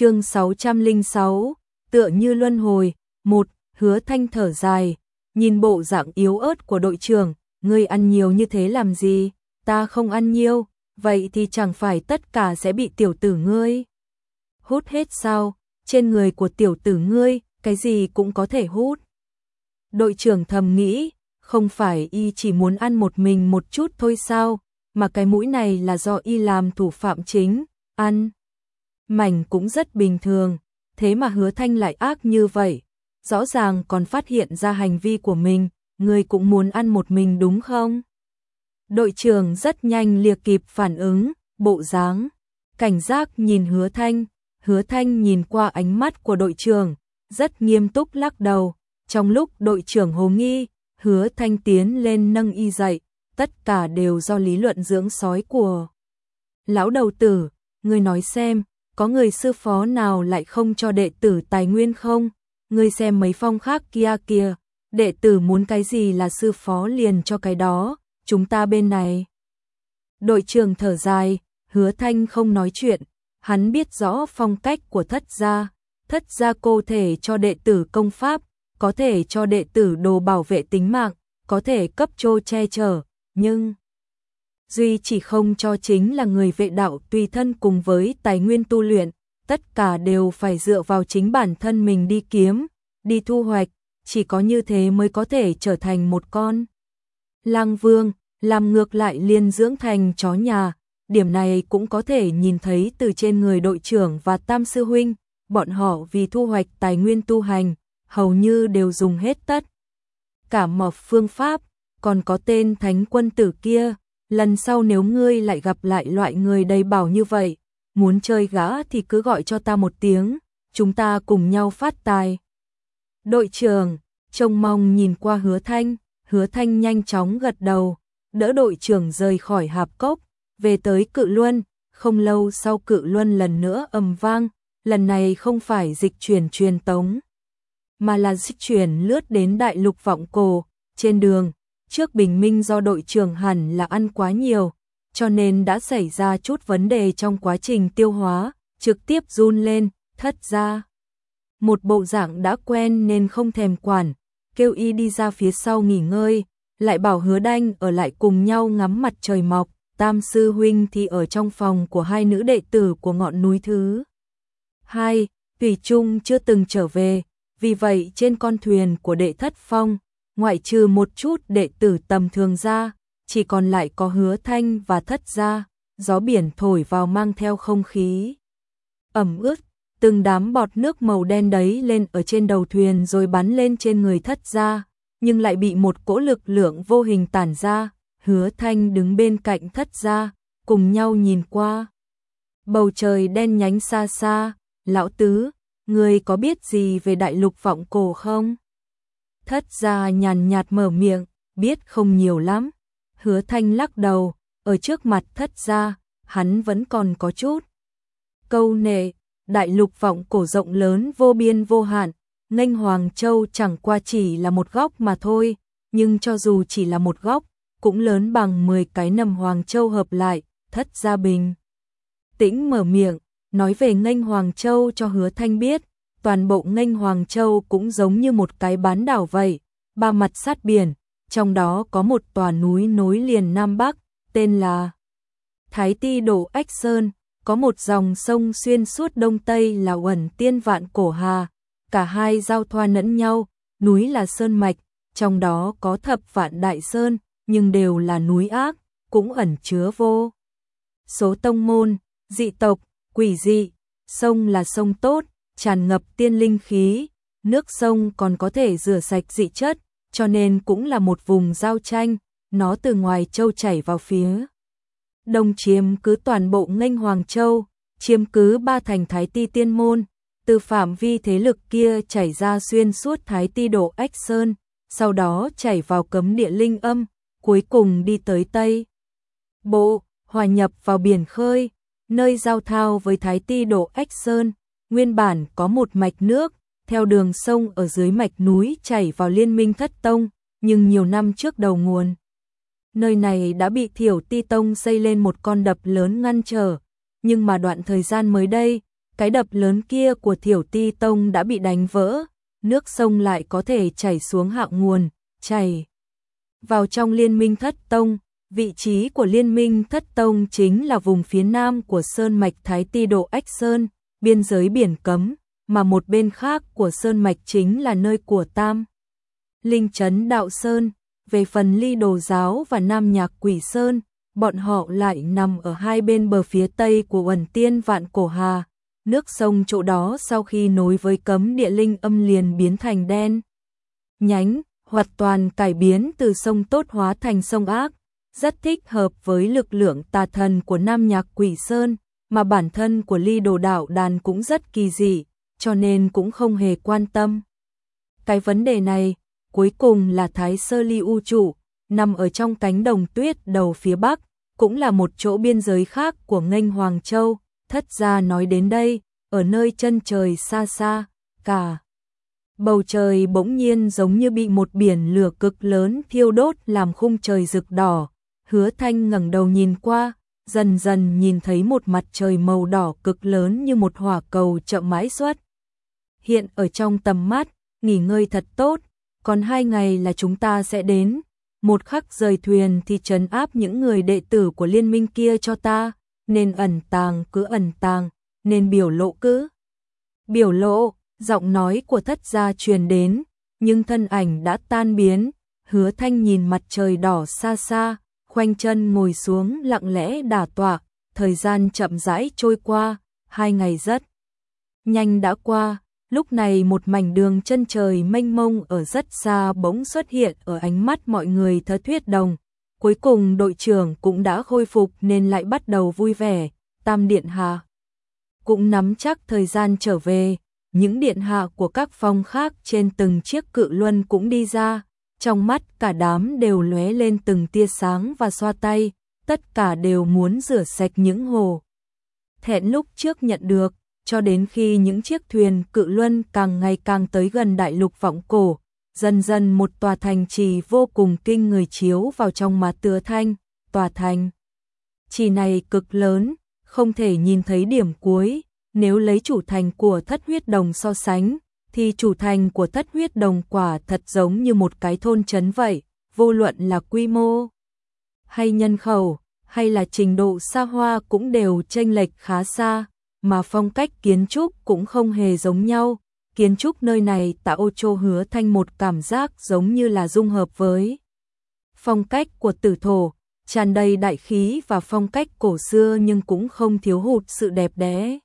chương 606, tựa như luân hồi, một, hứa thanh thở dài, nhìn bộ dạng yếu ớt của đội trưởng, ngươi ăn nhiều như thế làm gì, ta không ăn nhiều, vậy thì chẳng phải tất cả sẽ bị tiểu tử ngươi. Hút hết sao, trên người của tiểu tử ngươi, cái gì cũng có thể hút. Đội trưởng thầm nghĩ, không phải y chỉ muốn ăn một mình một chút thôi sao, mà cái mũi này là do y làm thủ phạm chính, ăn. Mảnh cũng rất bình thường, thế mà hứa thanh lại ác như vậy, rõ ràng còn phát hiện ra hành vi của mình, người cũng muốn ăn một mình đúng không? Đội trưởng rất nhanh lìa kịp phản ứng, bộ dáng, cảnh giác nhìn hứa thanh, hứa thanh nhìn qua ánh mắt của đội trưởng, rất nghiêm túc lắc đầu, trong lúc đội trưởng hồ nghi, hứa thanh tiến lên nâng y dậy, tất cả đều do lý luận dưỡng sói của. Lão đầu tử, người nói xem, có người sư phó nào lại không cho đệ tử tài nguyên không? ngươi xem mấy phong khác kia kia đệ tử muốn cái gì là sư phó liền cho cái đó, chúng ta bên này. Đội trưởng thở dài, hứa thanh không nói chuyện, hắn biết rõ phong cách của thất gia, thất gia cô thể cho đệ tử công pháp, có thể cho đệ tử đồ bảo vệ tính mạng, có thể cấp trô che chở, nhưng Duy chỉ không cho chính là người vệ đạo tùy thân cùng với tài nguyên tu luyện, tất cả đều phải dựa vào chính bản thân mình đi kiếm, đi thu hoạch, chỉ có như thế mới có thể trở thành một con. Lang vương, làm ngược lại liên dưỡng thành chó nhà, điểm này cũng có thể nhìn thấy từ trên người đội trưởng và tam sư huynh, bọn họ vì thu hoạch tài nguyên tu hành, hầu như đều dùng hết tất. Cả mọc phương pháp, còn có tên thánh quân tử kia, lần sau nếu ngươi lại gặp lại loại người đầy bảo như vậy, muốn chơi gã thì cứ gọi cho ta một tiếng, chúng ta cùng nhau phát tài. Đội trưởng, trông mong nhìn qua hứa thanh, hứa thanh nhanh chóng gật đầu, đỡ đội trưởng rời khỏi hạp cốc, về tới cự luân, không lâu sau cự luân lần nữa ầm vang, lần này không phải dịch chuyển truyền tống, mà là dịch chuyển lướt đến đại lục vọng cổ, trên đường, trước bình minh do đội trưởng hẳn là ăn quá nhiều, cho nên đã xảy ra chút vấn đề trong quá trình tiêu hóa, trực tiếp run lên, thất ra. Một bộ dạng đã quen nên không thèm quản, kêu y đi ra phía sau nghỉ ngơi, lại bảo hứa đanh ở lại cùng nhau ngắm mặt trời mọc, tam sư huynh thì ở trong phòng của hai nữ đệ tử của ngọn núi thứ. Hai, Thủy Trung chưa từng trở về, vì vậy trên con thuyền của đệ thất phong, ngoại trừ một chút đệ tử tầm thường ra, chỉ còn lại có hứa thanh và thất ra, gió biển thổi vào mang theo không khí. Ẩm ướt, từng đám bọt nước màu đen đấy lên ở trên đầu thuyền rồi bắn lên trên người thất ra, nhưng lại bị một cỗ lực lượng vô hình tản ra, hứa thanh đứng bên cạnh thất ra, cùng nhau nhìn qua. Bầu trời đen nhánh xa xa, lão tứ, người có biết gì về đại lục vọng cổ không? Thất ra nhàn nhạt mở miệng, biết không nhiều lắm. Hứa thanh lắc đầu, ở trước mặt thất ra, hắn vẫn còn có chút. Câu nệ, đại lục vọng cổ rộng lớn vô biên vô hạn, nghênh Hoàng Châu chẳng qua chỉ là một góc mà thôi, nhưng cho dù chỉ là một góc, cũng lớn bằng 10 cái nầm Hoàng Châu hợp lại, thất gia bình. Tĩnh mở miệng, nói về nghênh Hoàng Châu cho hứa thanh biết, toàn bộ nghênh Hoàng Châu cũng giống như một cái bán đảo vậy, ba mặt sát biển, trong đó có một tòa núi nối liền Nam Bắc, tên là Thái Ti Đổ Ách Sơn, có một dòng sông xuyên suốt Đông Tây là Uẩn Tiên Vạn Cổ Hà, cả hai giao thoa lẫn nhau, núi là Sơn Mạch, trong đó có thập vạn đại sơn, nhưng đều là núi ác, cũng ẩn chứa vô. Số tông môn, dị tộc, quỷ dị, sông là sông tốt, tràn ngập tiên linh khí, nước sông còn có thể rửa sạch dị chất, cho nên cũng là một vùng giao tranh, nó từ ngoài châu chảy vào phía. Đông chiếm cứ toàn bộ nghênh Hoàng Châu, chiếm cứ ba thành Thái Ti Tiên Môn, từ phạm vi thế lực kia chảy ra xuyên suốt Thái Ti Độ Ách Sơn, sau đó chảy vào cấm địa linh âm, cuối cùng đi tới Tây. Bộ, hòa nhập vào biển khơi, nơi giao thao với Thái Ti Độ Ách Sơn, nguyên bản có một mạch nước, theo đường sông ở dưới mạch núi chảy vào liên minh thất tông, nhưng nhiều năm trước đầu nguồn. Nơi này đã bị thiểu ti tông xây lên một con đập lớn ngăn trở, nhưng mà đoạn thời gian mới đây, Cái đập lớn kia của Thiểu Ti Tông đã bị đánh vỡ, nước sông lại có thể chảy xuống hạ nguồn, chảy vào trong liên minh thất tông. Vị trí của liên minh thất tông chính là vùng phía nam của Sơn Mạch Thái Ti Độ Ách Sơn, biên giới biển cấm, mà một bên khác của Sơn Mạch chính là nơi của Tam. Linh Trấn Đạo Sơn, về phần ly đồ giáo và Nam Nhạc Quỷ Sơn, bọn họ lại nằm ở hai bên bờ phía tây của Uẩn Tiên Vạn Cổ Hà. Nước sông chỗ đó sau khi nối với cấm địa linh âm liền biến thành đen. Nhánh, hoạt toàn cải biến từ sông tốt hóa thành sông ác, rất thích hợp với lực lượng tà thần của Nam Nhạc Quỷ Sơn, mà bản thân của ly đồ đạo đàn cũng rất kỳ dị, cho nên cũng không hề quan tâm. Cái vấn đề này, cuối cùng là Thái Sơ Ly U Trụ, nằm ở trong cánh đồng tuyết đầu phía bắc, cũng là một chỗ biên giới khác của nghênh Hoàng Châu, thất gia nói đến đây, ở nơi chân trời xa xa, cả. Bầu trời bỗng nhiên giống như bị một biển lửa cực lớn thiêu đốt làm khung trời rực đỏ, hứa thanh ngẩng đầu nhìn qua, dần dần nhìn thấy một mặt trời màu đỏ cực lớn như một hỏa cầu chậm mãi xuất. Hiện ở trong tầm mắt, nghỉ ngơi thật tốt, còn hai ngày là chúng ta sẽ đến, một khắc rời thuyền thì trấn áp những người đệ tử của liên minh kia cho ta, nên ẩn tàng cứ ẩn tàng, nên biểu lộ cứ. Biểu lộ, giọng nói của thất gia truyền đến, nhưng thân ảnh đã tan biến, hứa thanh nhìn mặt trời đỏ xa xa, khoanh chân ngồi xuống lặng lẽ đả tọa, thời gian chậm rãi trôi qua, hai ngày rất nhanh đã qua, lúc này một mảnh đường chân trời mênh mông ở rất xa bỗng xuất hiện ở ánh mắt mọi người thơ thuyết đồng. Cuối cùng đội trưởng cũng đã khôi phục nên lại bắt đầu vui vẻ, tam điện hạ. Cũng nắm chắc thời gian trở về, những điện hạ của các phong khác trên từng chiếc cự luân cũng đi ra, trong mắt cả đám đều lóe lên từng tia sáng và xoa tay, tất cả đều muốn rửa sạch những hồ. Thẹn lúc trước nhận được, cho đến khi những chiếc thuyền cự luân càng ngày càng tới gần đại lục vọng cổ, dần dần một tòa thành trì vô cùng kinh người chiếu vào trong mà tựa thanh, tòa thành. Trì này cực lớn, không thể nhìn thấy điểm cuối, nếu lấy chủ thành của thất huyết đồng so sánh, thì chủ thành của thất huyết đồng quả thật giống như một cái thôn trấn vậy, vô luận là quy mô hay nhân khẩu, hay là trình độ xa hoa cũng đều chênh lệch khá xa, mà phong cách kiến trúc cũng không hề giống nhau. Kiến trúc nơi này tạo cho hứa thanh một cảm giác giống như là dung hợp với phong cách của tử thổ, tràn đầy đại khí và phong cách cổ xưa nhưng cũng không thiếu hụt sự đẹp đẽ.